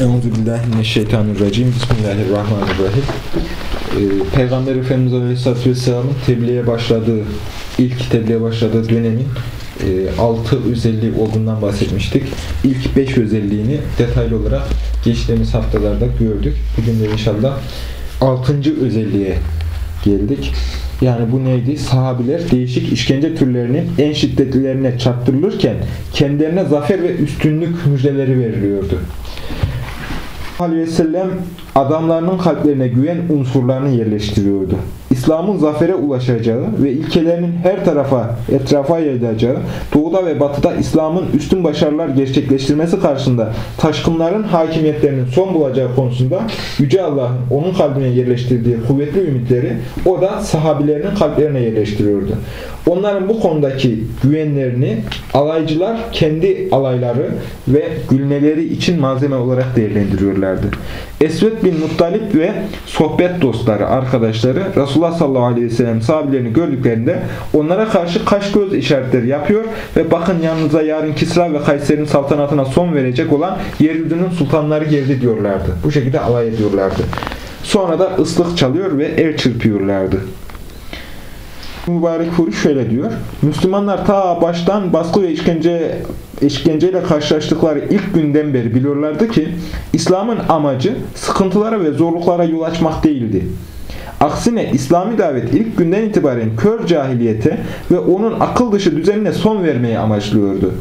Euzubillahimineşşeytanirracim. Bismillahirrahmanirrahim. Ee, Peygamber Efendimiz Aleyhisselatü Vesselam'ın tebliğe başladığı, ilk tebliğe başladığı dönemin e, 6 özelliği olduğundan bahsetmiştik. İlk 5 özelliğini detaylı olarak geçtiğimiz haftalarda gördük. Bugün de inşallah 6. özelliğe geldik. Yani bu neydi? Sahabiler değişik işkence türlerinin en şiddetlilerine çarptırılırken kendilerine zafer ve üstünlük müjdeleri veriliyordu aleyhi ve sellem adamlarının kalplerine güven unsurlarını yerleştiriyordu. İslam'ın zafere ulaşacağı ve ilkelerinin her tarafa, etrafa yayılacağı, doğuda ve batıda İslam'ın üstün başarılar gerçekleştirmesi karşısında taşkınların hakimiyetlerinin son bulacağı konusunda Yüce Allah'ın onun kalbine yerleştirdiği kuvvetli ümitleri o da sahabilerinin kalplerine yerleştiriyordu. Onların bu konudaki güvenlerini alaycılar kendi alayları ve gülmeleri için malzeme olarak değerlendiriyorlardı. Esved bin Muttalip ve sohbet dostları, arkadaşları Resulullah sallallahu aleyhi ve sellem sahabelerini gördüklerinde onlara karşı kaş göz işaretleri yapıyor ve bakın yanınıza yarın Kisra ve Kayser'in saltanatına son verecek olan yeryüzünün sultanları geldi diyorlardı. Bu şekilde alay ediyorlardı. Sonra da ıslık çalıyor ve el çırpıyorlardı. Mübarek Furi şöyle diyor. Müslümanlar ta baştan baskı ve işkence işkenceyle karşılaştıkları ilk günden beri biliyorlardı ki İslam'ın amacı sıkıntılara ve zorluklara yol açmak değildi. Aksine İslami davet ilk günden itibaren kör cahiliyete ve onun akıl dışı düzenine son vermeyi amaçlıyordu.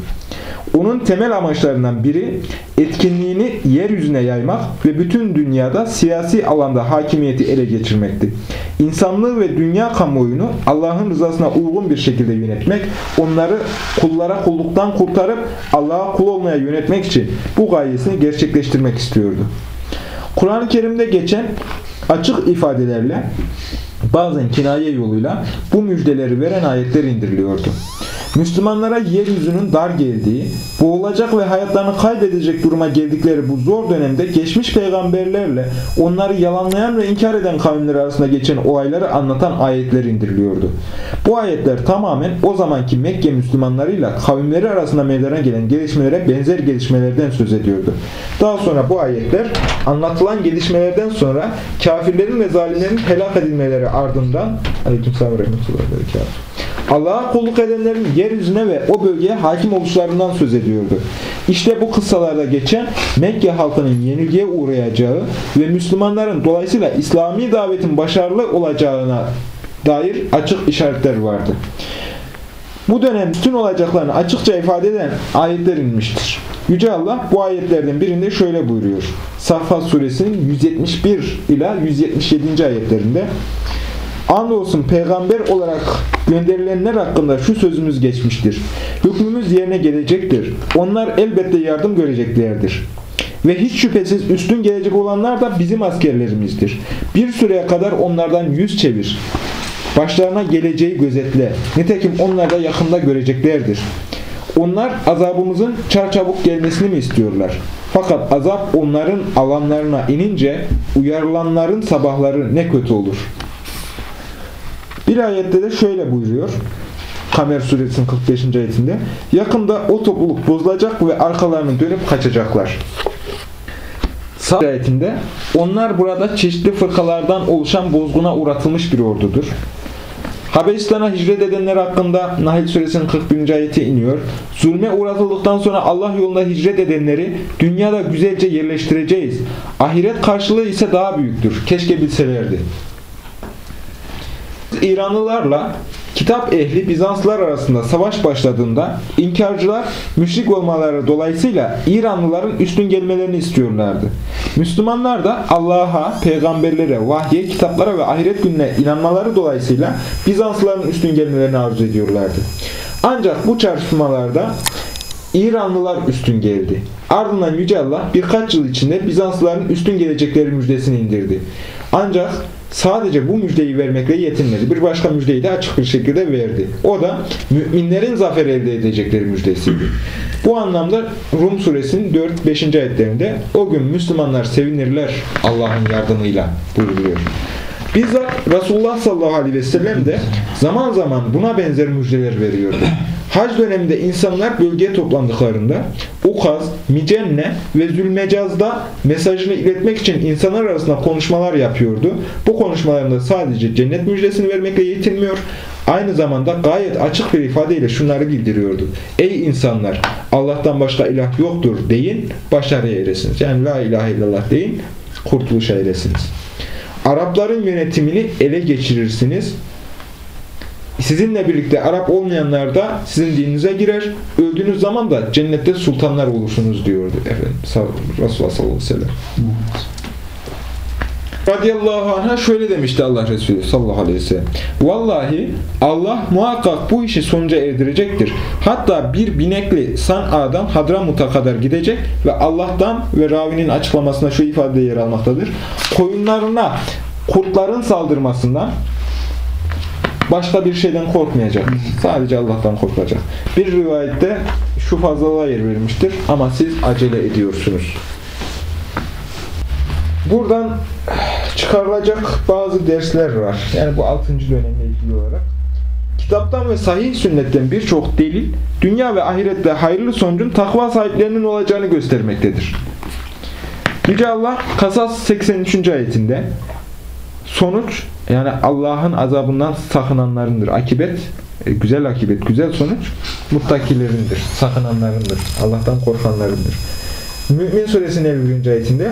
Onun temel amaçlarından biri etkinliğini yeryüzüne yaymak ve bütün dünyada siyasi alanda hakimiyeti ele geçirmekti. İnsanlığı ve dünya kamuoyunu Allah'ın rızasına uygun bir şekilde yönetmek, onları kullara kulluktan kurtarıp Allah'a kul olmaya yönetmek için bu gayesini gerçekleştirmek istiyordu. Kur'an-ı Kerim'de geçen açık ifadelerle bazen kinaye yoluyla bu müjdeleri veren ayetler indiriliyordu. Müslümanlara yeryüzünün dar geldiği, boğulacak ve hayatlarını kaybedecek duruma geldikleri bu zor dönemde geçmiş peygamberlerle onları yalanlayan ve inkar eden kavimler arasında geçen olayları anlatan ayetler indiriliyordu. Bu ayetler tamamen o zamanki Mekke Müslümanlarıyla kavimleri arasında meydana gelen gelişmelere benzer gelişmelerden söz ediyordu. Daha sonra bu ayetler anlatılan gelişmelerden sonra kafirlerin ve zalimlerin helak edilmeleri ardından Aleykümselam Rahmetullah Allah'a kulluk edenlerin yeryüzüne ve o bölgeye hakim oluşlarından söz ediyordu. İşte bu kıssalarda geçen Mekke halkının yenilgiye uğrayacağı ve Müslümanların dolayısıyla İslami davetin başarılı olacağına dair açık işaretler vardı. Bu dönem bütün olacaklarını açıkça ifade eden ayetler inmiştir. Yüce Allah bu ayetlerden birinde şöyle buyuruyor. Safhat suresinin 171 ila 177. ayetlerinde Andolsun peygamber olarak gönderilenler hakkında şu sözümüz geçmiştir. Hükmümüz yerine gelecektir. Onlar elbette yardım göreceklerdir. Ve hiç şüphesiz üstün gelecek olanlar da bizim askerlerimizdir. Bir süreye kadar onlardan yüz çevir. Başlarına geleceği gözetle. Nitekim onlar da yakında göreceklerdir. Onlar azabımızın çarçabuk gelmesini mi istiyorlar? Fakat azap onların alanlarına inince uyarılanların sabahları ne kötü olur.'' Bir ayette de şöyle buyuruyor. Kamer suresinin 45. ayetinde. Yakında o topluluk bozulacak ve arkalarını dönüp kaçacaklar. Sağ ayetinde onlar burada çeşitli fırkalardan oluşan bozguna uğratılmış bir ordudur. Habeşistan'a hicret edenler hakkında Nahil suresinin 41. ayeti iniyor. Zulme uğratıldıktan sonra Allah yolunda hicret edenleri dünyada güzelce yerleştireceğiz. Ahiret karşılığı ise daha büyüktür. Keşke bilselerdi. İranlılarla kitap ehli Bizanslılar arasında savaş başladığında inkarcılar müşrik olmaları dolayısıyla İranlıların üstün gelmelerini istiyorlardı. Müslümanlar da Allah'a, peygamberlere, vahye, kitaplara ve ahiret gününe inanmaları dolayısıyla Bizanslıların üstün gelmelerini arzu ediyorlardı. Ancak bu çarpışmalarda İranlılar üstün geldi. Ardından Yüce Allah birkaç yıl içinde Bizanslıların üstün gelecekleri müjdesini indirdi. Ancak sadece bu müjdeyi vermekle yetinmedi. Bir başka müjdeyi de açık bir şekilde verdi. O da müminlerin zafer elde edecekleri müjdesiydi. Bu anlamda Rum suresinin 4-5. ayetlerinde o gün Müslümanlar sevinirler Allah'ın yardımıyla buyuruluyor. Bizzat Resulullah sallallahu aleyhi ve sellem de zaman zaman buna benzer müjdeler veriyordu. Hac döneminde insanlar bölgeye toplandıklarında Ukaz, Micenne ve Zülmecaz'da mesajını iletmek için insanlar arasında konuşmalar yapıyordu. Bu konuşmalarında sadece cennet müjdesini vermekle yetinmiyor, aynı zamanda gayet açık bir ifadeyle şunları bildiriyordu. Ey insanlar! Allah'tan başka ilah yoktur deyin, başarıya eresiniz. Yani la ilahe illallah deyin, kurtuluşa eresiniz. Arapların yönetimini ele geçirirsiniz. Sizinle birlikte Arap olmayanlar da sizin dininize girer. Öldüğünüz zaman da cennette sultanlar olursunuz diyordu efendim. Resulullah sallallahu aleyhi ve sellem. Radiyallahu anh'a şöyle demişti Allah Resulü sallallahu aleyhi ve sellem. Vallahi Allah muhakkak bu işi sonuca erdirecektir. Hatta bir binekli San'a'dan Hadramut'a kadar gidecek ve Allah'tan ve ravinin açıklamasında şu ifade yer almaktadır. Koyunlarına kurtların saldırmasından başka bir şeyden korkmayacak. Sadece Allah'tan korkacak. Bir rivayette şu fazlalığa yer verilmiştir. Ama siz acele ediyorsunuz. Buradan çıkarılacak bazı dersler var. Yani bu 6. dönemle ilgili olarak. Kitaptan ve sahih sünnetten birçok delil, dünya ve ahirette hayırlı sonucun takva sahiplerinin olacağını göstermektedir. Yüce Allah Kasas 83. ayetinde sonuç yani Allah'ın azabından sakınanlarındır. Akibet, e, güzel akibet, güzel sonuç muttakilerindir, sakınanlarındır. Allah'tan korkanlarındır. Mü'min suresinin 51. ayetinde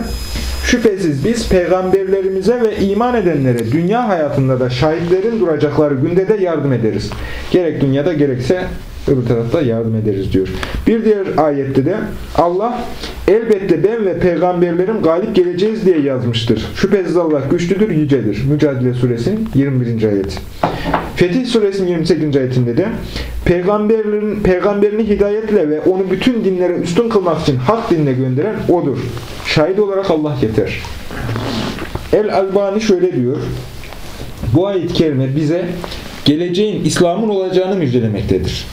Şüphesiz biz peygamberlerimize ve iman edenlere dünya hayatında da şahitlerin duracakları günde de yardım ederiz. Gerek dünyada gerekse öbür tarafta yardım ederiz diyor. Bir diğer ayette de Allah elbette ben ve peygamberlerim galip geleceğiz diye yazmıştır. Şüphesiz Allah güçlüdür, yücedir. Mücadele suresinin 21. ayeti. Fetih suresinin 28. ayetinde de peygamberlerin peygamberini hidayetle ve onu bütün dinlere üstün kılmak için hak dinine gönderen odur. Şahit olarak Allah yeter. El-Albani şöyle diyor. Bu ayet-i kerime bize geleceğin İslam'ın olacağını müjdelemektedir.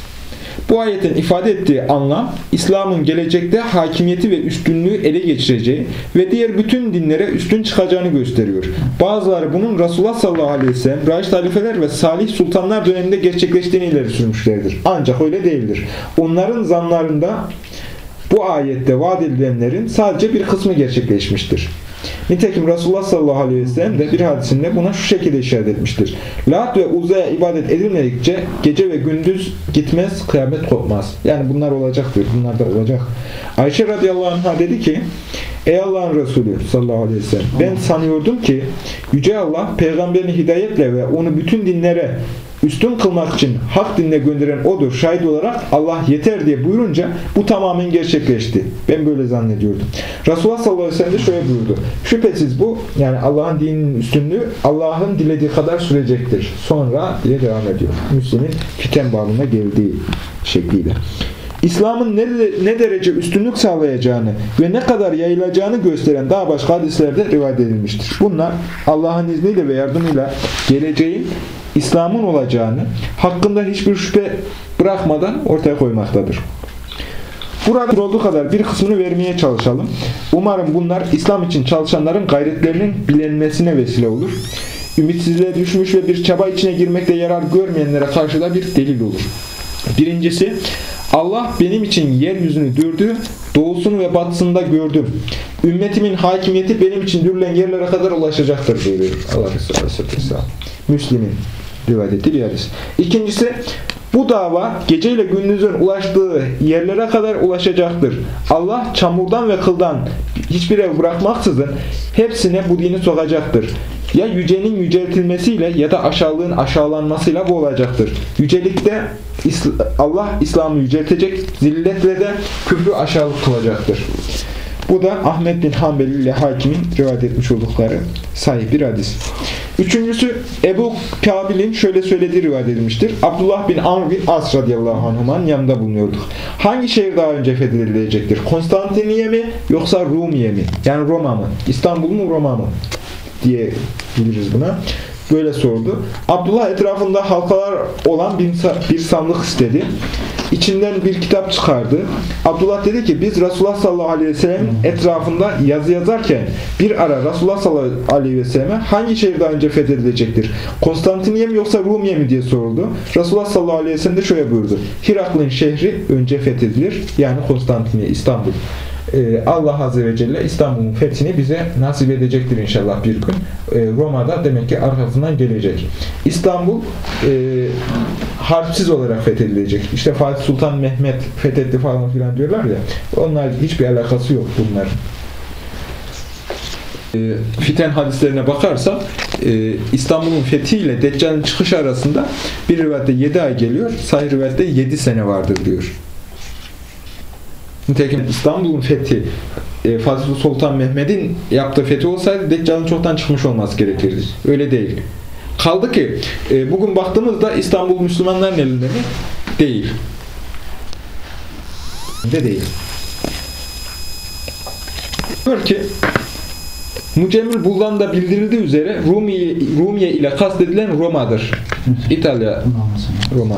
Bu ayetin ifade ettiği anlam, İslam'ın gelecekte hakimiyeti ve üstünlüğü ele geçireceği ve diğer bütün dinlere üstün çıkacağını gösteriyor. Bazıları bunun Resulullah sallallahu aleyhi ve sellem, Raşid halifeler ve Salih sultanlar döneminde gerçekleştiğini ileri sürmüşlerdir. Ancak öyle değildir. Onların zanlarında bu ayette vaat edilenlerin sadece bir kısmı gerçekleşmiştir. Nitekim Resulullah sallallahu aleyhi ve sellem de bir hadisinde buna şu şekilde işaret etmiştir. Lat ve uzaya ibadet edilmedikçe gece ve gündüz gitmez, kıyamet kopmaz. Yani bunlar olacak diyor. Bunlar da olacak. Ayşe radıyallahu anh'a dedi ki Ey Allah'ın Resulü sallallahu aleyhi ve sellem ben sanıyordum ki Yüce Allah peygamberini hidayetle ve onu bütün dinlere üstün kılmak için hak dinine gönderen odur. Şahit olarak Allah yeter diye buyurunca bu tamamen gerçekleşti. Ben böyle zannediyordum. Resulullah sallallahu aleyhi ve sellem de şöyle buyurdu. Şüphesiz bu yani Allah'ın dininin üstünlüğü Allah'ın dilediği kadar sürecektir. Sonra diye devam ediyor. Müslim'in fiten bağlına geldiği şekliyle. İslam'ın ne, ne derece üstünlük sağlayacağını ve ne kadar yayılacağını gösteren daha başka hadislerde rivayet edilmiştir. Bunlar Allah'ın izniyle ve yardımıyla geleceğin İslam'ın olacağını hakkında hiçbir şüphe bırakmadan ortaya koymaktadır. Burada olduğu kadar bir kısmını vermeye çalışalım. Umarım bunlar İslam için çalışanların gayretlerinin bilinmesine vesile olur. Ümitsizliğe düşmüş ve bir çaba içine girmekte yarar görmeyenlere karşı da bir delil olur. Birincisi, Allah benim için yeryüzünü dürdü, doğusunu ve batısını gördüm. Ümmetimin hakimiyeti benim için dürülen yerlere kadar ulaşacaktır diyor Allah Resulü Aleyhisselam. Müslim'in rivayet ettiği bir hadis. İkincisi, bu dava geceyle gündüzün ulaştığı yerlere kadar ulaşacaktır. Allah çamurdan ve kıldan hiçbir ev bırakmaksızın hepsine bu dini sokacaktır. Ya yücenin yüceltilmesiyle ya da aşağılığın aşağılanmasıyla bu olacaktır. Yücelikte Allah İslam'ı yüceltecek, zilletle de küfrü aşağılık kılacaktır. Bu da Ahmet bin Hanbel ile Hakim'in rivayet etmiş oldukları sahih bir hadis. Üçüncüsü Ebu Kabil'in şöyle söylediği rivayet edilmiştir. Abdullah bin Amr bin As radıyallahu anh'ın yanında bulunuyorduk. Hangi şehir daha önce fethedilecektir? Konstantiniye mi yoksa Rumiye mi? Yani Roma mı? İstanbul mu Roma mı? diye biliriz buna. Böyle sordu. Abdullah etrafında halkalar olan bir sandık istedi. İçinden bir kitap çıkardı. Abdullah dedi ki biz Resulullah sallallahu aleyhi ve sellem'in etrafında yazı yazarken bir ara Resulullah sallallahu aleyhi ve selleme hangi şehir daha önce fethedilecektir? Konstantiniye mi yoksa Rumiye mi diye soruldu. Resulullah sallallahu aleyhi ve sellem de şöyle buyurdu. Hirakl'ın şehri önce fethedilir. Yani Konstantiniye, İstanbul. Ee, Allah Azze ve Celle İstanbul'un fethini bize nasip edecektir inşallah bir gün. Ee, Roma'da demek ki arkasından gelecek. İstanbul e, harpsiz olarak fethedilecek. İşte Fatih Sultan Mehmet fethetti falan filan diyorlar ya. Onlar hiçbir alakası yok bunlar. E, fiten hadislerine bakarsak e, İstanbul'un fethiyle Deccal'in çıkışı arasında bir rivayette 7 ay geliyor, sahih rivayette 7 sene vardır diyor. Nitekim İstanbul'un fethi e, Fatih Sultan Mehmet'in yaptığı fethi olsaydı Deccal'ın çoktan çıkmış olması gerekirdi. Öyle değil. Kaldı ki e, bugün baktığımızda İstanbul Müslümanların elinde mi? Değil. De değil. Diyor ki Mucemmil Buldan'da bildirildiği üzere Rumiye, Rumiye ile kastedilen Roma'dır. İtalya Roma.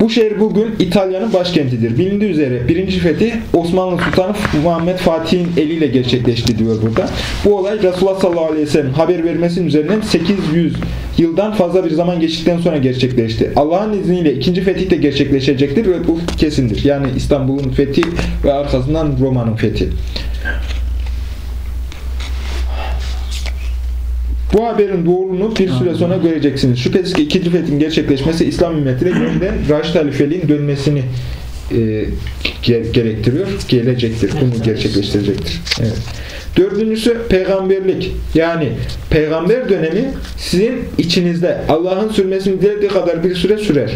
Bu şehir bugün İtalya'nın başkentidir. Bilindiği üzere birinci fethi Osmanlı Sultanı Muhammed Fatih'in eliyle gerçekleşti diyor burada. Bu olay Resulullah sallallahu aleyhi ve sellem haber vermesinin üzerinden 800 yıldan fazla bir zaman geçtikten sonra gerçekleşti. Allah'ın izniyle ikinci fetih de gerçekleşecektir ve bu kesindir. Yani İstanbul'un fethi ve arkasından Roma'nın fethi. Bu haberin doğruluğunu bir süre sonra göreceksiniz. Şüphesiz ki ikinci fethin gerçekleşmesi İslam ümmetine yeniden Raşid halifeliğin dönmesini gerektiriyor. Gelecektir. Bunu gerçekleştirecektir. Evet. Dördüncüsü peygamberlik. Yani peygamber dönemi sizin içinizde Allah'ın sürmesini dilediği kadar bir süre sürer.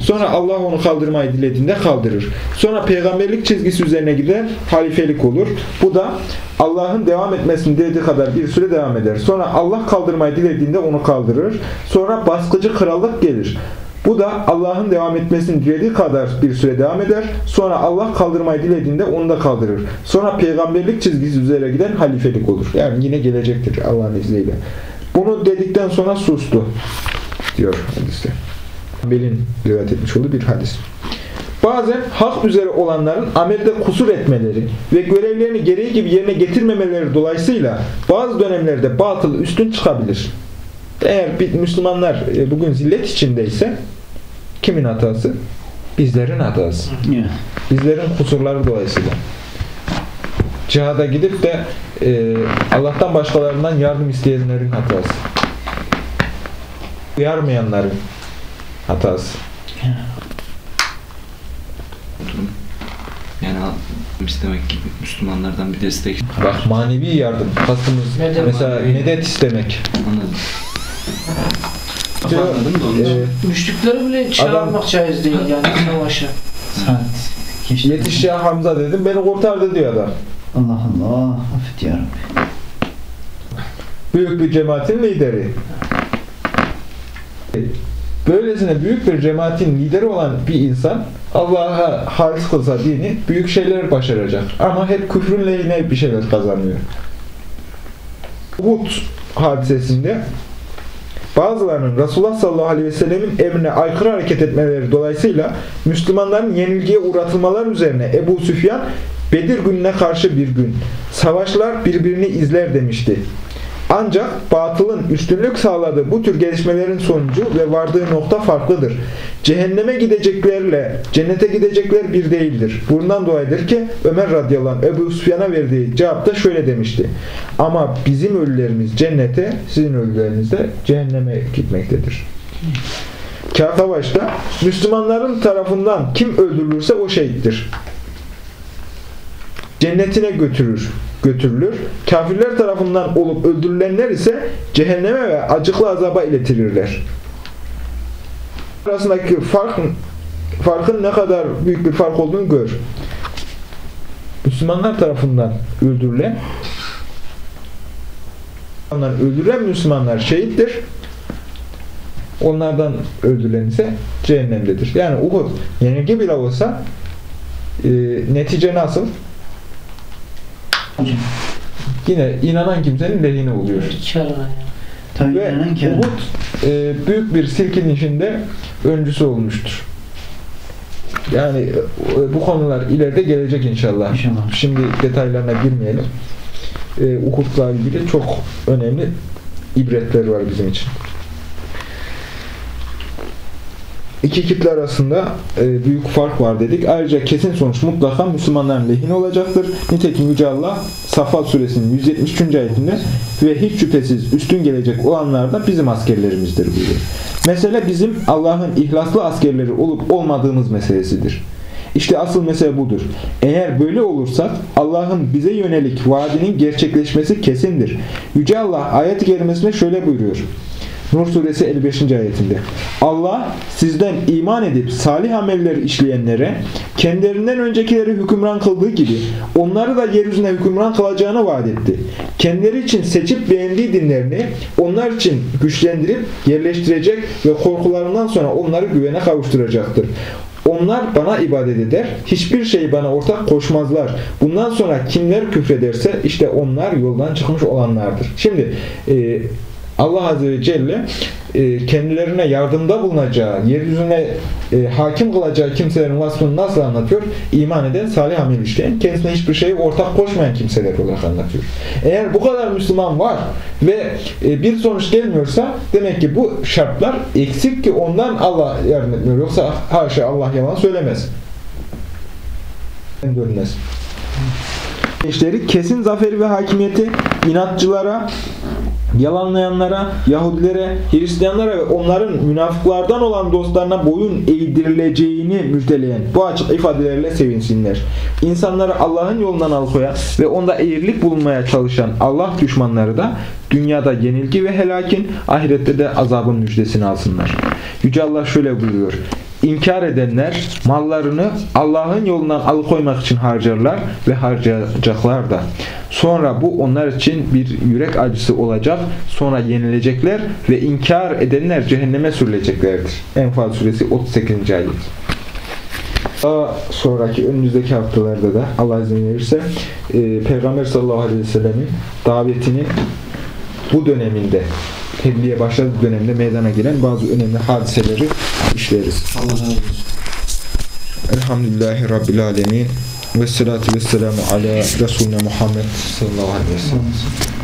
Sonra Allah onu kaldırmayı dilediğinde kaldırır. Sonra peygamberlik çizgisi üzerine gider, halifelik olur. Bu da Allah'ın devam etmesini dilediği kadar bir süre devam eder. Sonra Allah kaldırmayı dilediğinde onu kaldırır. Sonra baskıcı krallık gelir. Bu da Allah'ın devam etmesini dilediği kadar bir süre devam eder. Sonra Allah kaldırmayı dilediğinde onu da kaldırır. Sonra peygamberlik çizgisi üzere giden halifelik olur. Yani yine gelecektir Allah'ın izniyle. Bunu dedikten sonra sustu diyor hadiste. Belin rivayet etmiş olduğu bir hadis. Bazen hak üzere olanların amelde kusur etmeleri ve görevlerini gereği gibi yerine getirmemeleri dolayısıyla bazı dönemlerde batıl üstün çıkabilir. Eğer bir Müslümanlar e, bugün zillet içindeyse kimin hatası? Bizlerin hatası. Bizlerin kusurları dolayısıyla. Cihada gidip de e, Allah'tan başkalarından yardım isteyenlerin hatası. Uyarmayanların hatası. Yani istemek gibi Müslümanlardan bir destek Bak manevi yardım. Kastımız mesela medet istemek. anladım. İçin. e, Müşrikleri bile çağırmak caiz değil yani savaşa. Saat. Yetiş ya Hamza dedim beni kurtardı diyor adam. Allah Allah. Affet ya Rabbi. Büyük bir cemaatin lideri. Böylesine büyük bir cemaatin lideri olan bir insan Allah'a halis kılsa dini büyük şeyler başaracak. Ama hep küfrün lehine bir şeyler kazanıyor. Uhud hadisesinde bazılarının Resulullah sallallahu aleyhi ve sellemin emrine aykırı hareket etmeleri dolayısıyla Müslümanların yenilgiye uğratılmalar üzerine Ebu Süfyan Bedir gününe karşı bir gün savaşlar birbirini izler demişti. Ancak batılın üstünlük sağladığı bu tür gelişmelerin sonucu ve vardığı nokta farklıdır. Cehenneme gideceklerle cennete gidecekler bir değildir. Bundan dolayıdır ki Ömer radıyallahu anh Ebu Süfyan'a verdiği cevapta şöyle demişti. Ama bizim ölülerimiz cennete, sizin ölüleriniz de cehenneme gitmektedir. Kâr Savaş'ta Müslümanların tarafından kim öldürülürse o şehittir cennetine götürür, götürülür. Kafirler tarafından olup öldürülenler ise cehenneme ve acıklı azaba iletilirler. Arasındaki fark, farkın ne kadar büyük bir fark olduğunu gör. Müslümanlar tarafından öldürülen Ondan öldürülen Müslümanlar şehittir. Onlardan öldürülen ise cehennemdedir. Yani Uhud yenilgi bile olsa e, netice nasıl? Yine inanan kimsenin lehine oluyor. Ya. Tabii Ve. Uhud e, büyük bir silkinişinde öncüsü olmuştur. Yani e, bu konular ileride gelecek inşallah. İnşallah. Şimdi detaylarına girmeyelim. E, hukukla ilgili çok önemli ibretler var bizim için. İki kitle arasında e, büyük fark var dedik. Ayrıca kesin sonuç mutlaka Müslümanların lehine olacaktır. Nitekim Yüce Allah Safat suresinin 173. ayetinde ve hiç şüphesiz üstün gelecek olanlar da bizim askerlerimizdir buyuruyor. Mesele bizim Allah'ın ihlaslı askerleri olup olmadığımız meselesidir. İşte asıl mesele budur. Eğer böyle olursak Allah'ın bize yönelik vaadinin gerçekleşmesi kesindir. Yüce Allah ayet-i şöyle buyuruyor. Nur suresi 55. ayetinde. Allah sizden iman edip salih ameller işleyenlere kendilerinden öncekileri hükümran kıldığı gibi onları da yeryüzüne hükümran kılacağını vaat etti. Kendileri için seçip beğendiği dinlerini onlar için güçlendirip yerleştirecek ve korkularından sonra onları güvene kavuşturacaktır. Onlar bana ibadet eder, hiçbir şeyi bana ortak koşmazlar. Bundan sonra kimler küfrederse işte onlar yoldan çıkmış olanlardır. Şimdi e, Allah Azze ve Celle e, kendilerine yardımda bulunacağı, yeryüzüne e, hakim kılacağı kimselerin vasfını nasıl anlatıyor? İman eden, salih amel işleyen, kendisine hiçbir şeyi ortak koşmayan kimseler olarak anlatıyor. Eğer bu kadar Müslüman var ve e, bir sonuç gelmiyorsa demek ki bu şartlar eksik ki ondan Allah yardım etmiyor. Yoksa haşa Allah yalan söylemez. Dönmez. Gençleri kesin zaferi ve hakimiyeti inatçılara, yalanlayanlara, Yahudilere, Hristiyanlara ve onların münafıklardan olan dostlarına boyun eğdirileceğini müjdeleyen bu açık ifadelerle sevinsinler. İnsanları Allah'ın yolundan alıkoyan ve onda eğrilik bulunmaya çalışan Allah düşmanları da dünyada yenilgi ve helakin, ahirette de azabın müjdesini alsınlar. Yüce Allah şöyle buyuruyor. İnkar edenler mallarını Allah'ın yolundan alıkoymak için harcarlar ve harcayacaklar da. Sonra bu onlar için bir yürek acısı olacak. Sonra yenilecekler ve inkar edenler cehenneme sürüleceklerdir. Enfal suresi 38. ayet. Daha sonraki önümüzdeki haftalarda da Allah izin verirse e, Peygamber sallallahu aleyhi ve sellemin davetini bu döneminde tebliğe başladığı dönemde meydana gelen bazı önemli hadiseleri işleriz. Elhamdülillahi Rabbil Alemin ve salatu ve selamu ala Resulüne Muhammed sallallahu aleyhi ve sellem.